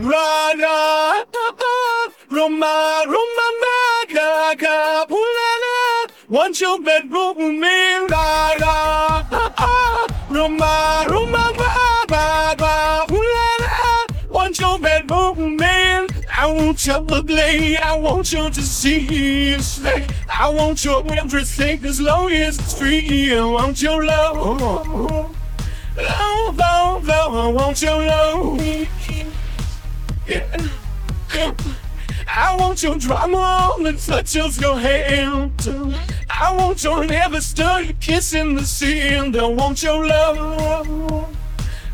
라라 로마 로마 마가가 불라라 원초 뱃부민 라라 로마 로마 마가가 불라라 원초 뱃부민 I want your ugly, I want you to see you slay. I want your everything as long as it's free. I want your love, love, love, I want your love. I want your drama the touch of your hand. I want your never stir kiss in the sand. I want your love.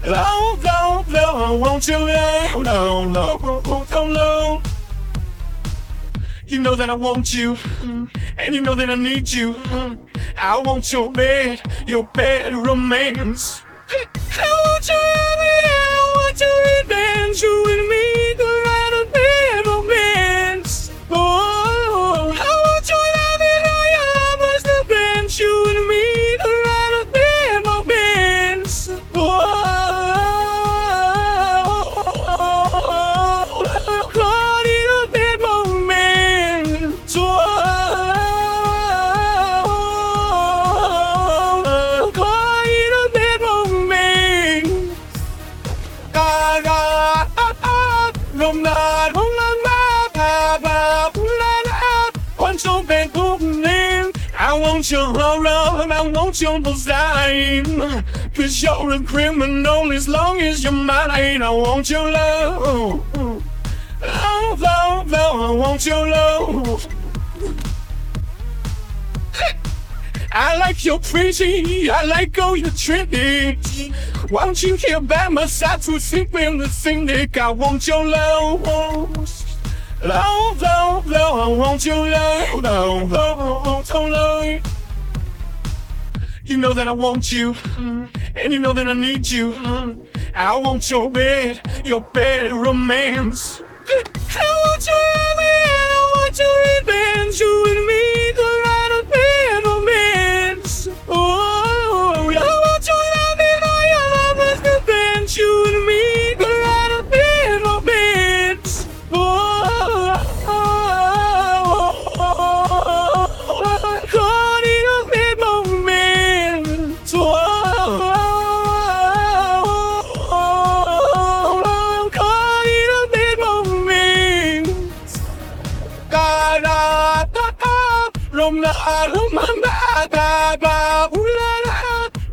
Love, love, love. I want your love. Love, love, love, love. You know that I want you, and you know that I need you. I want your bed, your bed romance. I want bed, I want your revenge, you and me, I want your love, I want your design. Cause you're a criminal as long as you're mine. I want your love. Love, love, love, I want your love. I like your crazy, I like all your trendy. Why don't you here by my side to sleep in the that I want your love. Love, love, want your love. Love, love, I want your love. You know that I want you, mm. and you know that I need you. Mm. I want your bed, your bed romance. I want your and I want your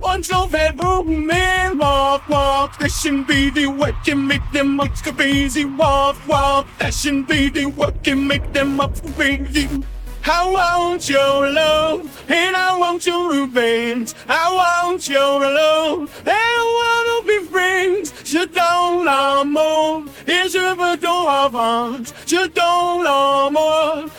Want your bedroom man, walk walk. Shouldn't be the what can make them up crazy. Walk walk. Shouldn't be the what can make them up crazy. I want your love, and I want your revenge. I want your love, and I wanna be friends. Je donne l'amour, et je veux ton revanche. Je donne l'amour,